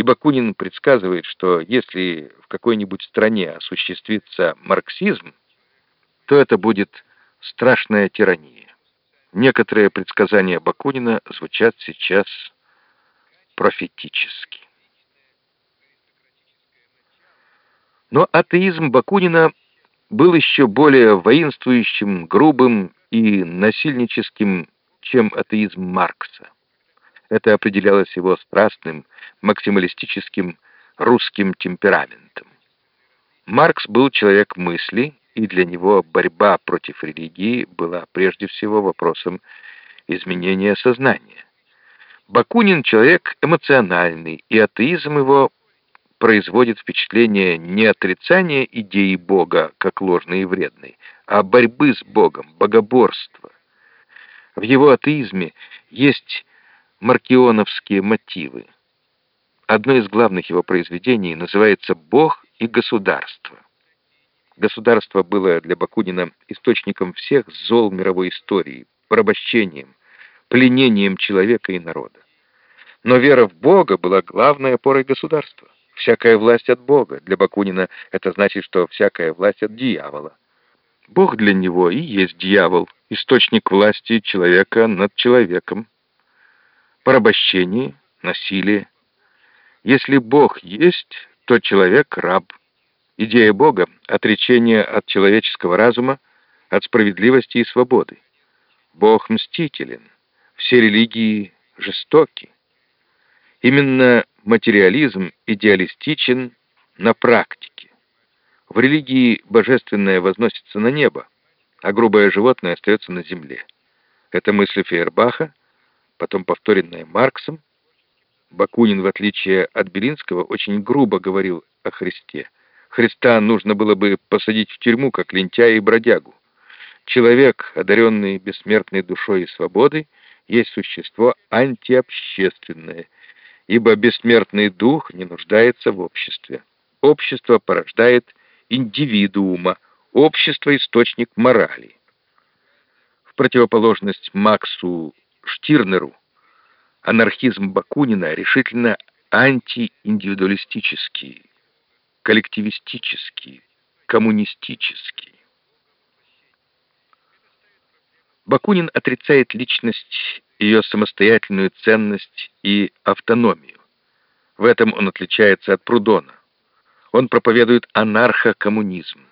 и Бакунин предсказывает, что если в какой-нибудь стране осуществится марксизм, то это будет страшная тирания. Некоторые предсказания Бакунина звучат сейчас профетически. Но атеизм Бакунина был еще более воинствующим, грубым и насильническим, чем атеизм Маркса. Это определялось его страстным, максималистическим русским темпераментом. Маркс был человек мысли, и для него борьба против религии была прежде всего вопросом изменения сознания. Бакунин человек эмоциональный, и атеизм его производит впечатление не отрицания идеи Бога как ложной и вредной, а борьбы с Богом, богоборства. В его атеизме есть маркионовские мотивы. Одно из главных его произведений называется «Бог и государство». Государство было для Бакунина источником всех зол мировой истории, порабощением, пленением человека и народа. Но вера в Бога была главной опорой государства. Всякая власть от Бога. Для Бакунина это значит, что всякая власть от дьявола. Бог для него и есть дьявол, источник власти человека над человеком. Порабощение, насилие. Если Бог есть, то человек — раб. Идея Бога — отречение от человеческого разума, от справедливости и свободы. Бог мстителен, все религии жестоки. Именно материализм идеалистичен на практике. В религии божественное возносится на небо, а грубое животное остается на земле. Это мысль Фейербаха, потом повторенная Марксом. Бакунин, в отличие от Белинского, очень грубо говорил о Христе. Христа нужно было бы посадить в тюрьму, как лентяя и бродягу. Человек, одаренный бессмертной душой и свободой, есть существо антиобщественное, ибо бессмертный дух не нуждается в обществе. Общество порождает индивидуума, общество — источник морали. В противоположность Максу Штирнеру анархизм Бакунина решительно антииндивидуалистический, коллективистический, коммунистический. Бакунин отрицает личность, ее самостоятельную ценность и автономию. В этом он отличается от Прудона. Он проповедует анархокоммунизм.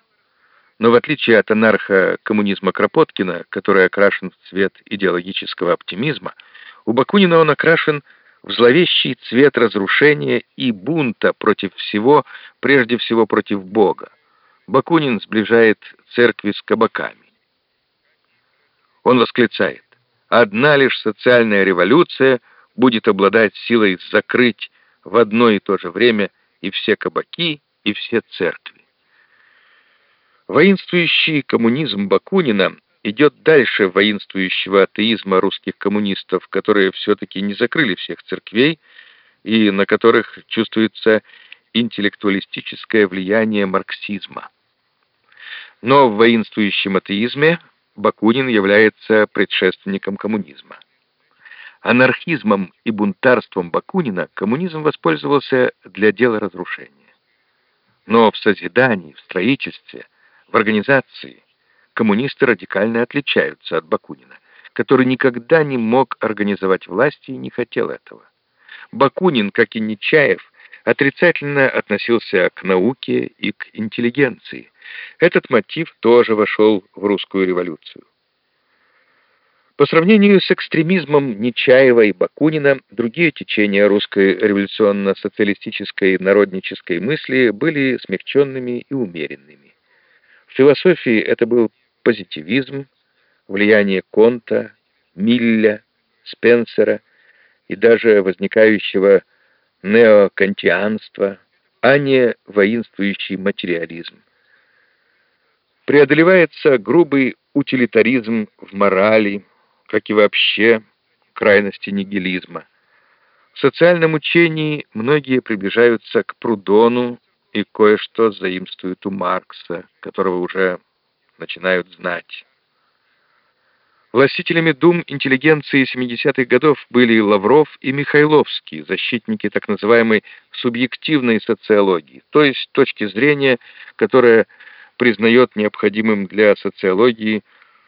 Но в отличие от анархокоммунизма Кропоткина, который окрашен в цвет идеологического оптимизма, у Бакунина он окрашен в зловещий цвет разрушения и бунта против всего, прежде всего против Бога. Бакунин сближает церкви с кабаками. Он восклицает, одна лишь социальная революция будет обладать силой закрыть в одно и то же время и все кабаки, и все церкви. Воинствующий коммунизм Бакунина идет дальше воинствующего атеизма русских коммунистов, которые все-таки не закрыли всех церквей и на которых чувствуется интеллектуалистическое влияние марксизма. Но в воинствующем атеизме Бакунин является предшественником коммунизма. Анархизмом и бунтарством Бакунина коммунизм воспользовался для дела разрушения. Но в созидании, в строительстве, в организации коммунисты радикально отличаются от Бакунина, который никогда не мог организовать власти и не хотел этого. Бакунин, как и Нечаев, отрицательно относился к науке и к интеллигенции. Этот мотив тоже вошел в русскую революцию. По сравнению с экстремизмом Нечаева и Бакунина, другие течения русской революционно-социалистической народнической мысли были смягченными и умеренными. Философии это был позитивизм, влияние Конта, Милля, Спенсера и даже возникающего неокантианства, а не воинствующий материализм. Преодолевается грубый утилитаризм в морали, как и вообще крайности нигилизма. В социальном учении многие приближаются к Прудону и кое-что заимствуют у Маркса, которого уже начинают знать. Властителями дум интеллигенции 70-х годов были Лавров и Михайловский, защитники так называемой субъективной социологии, то есть точки зрения, которая признает необходимым для социологии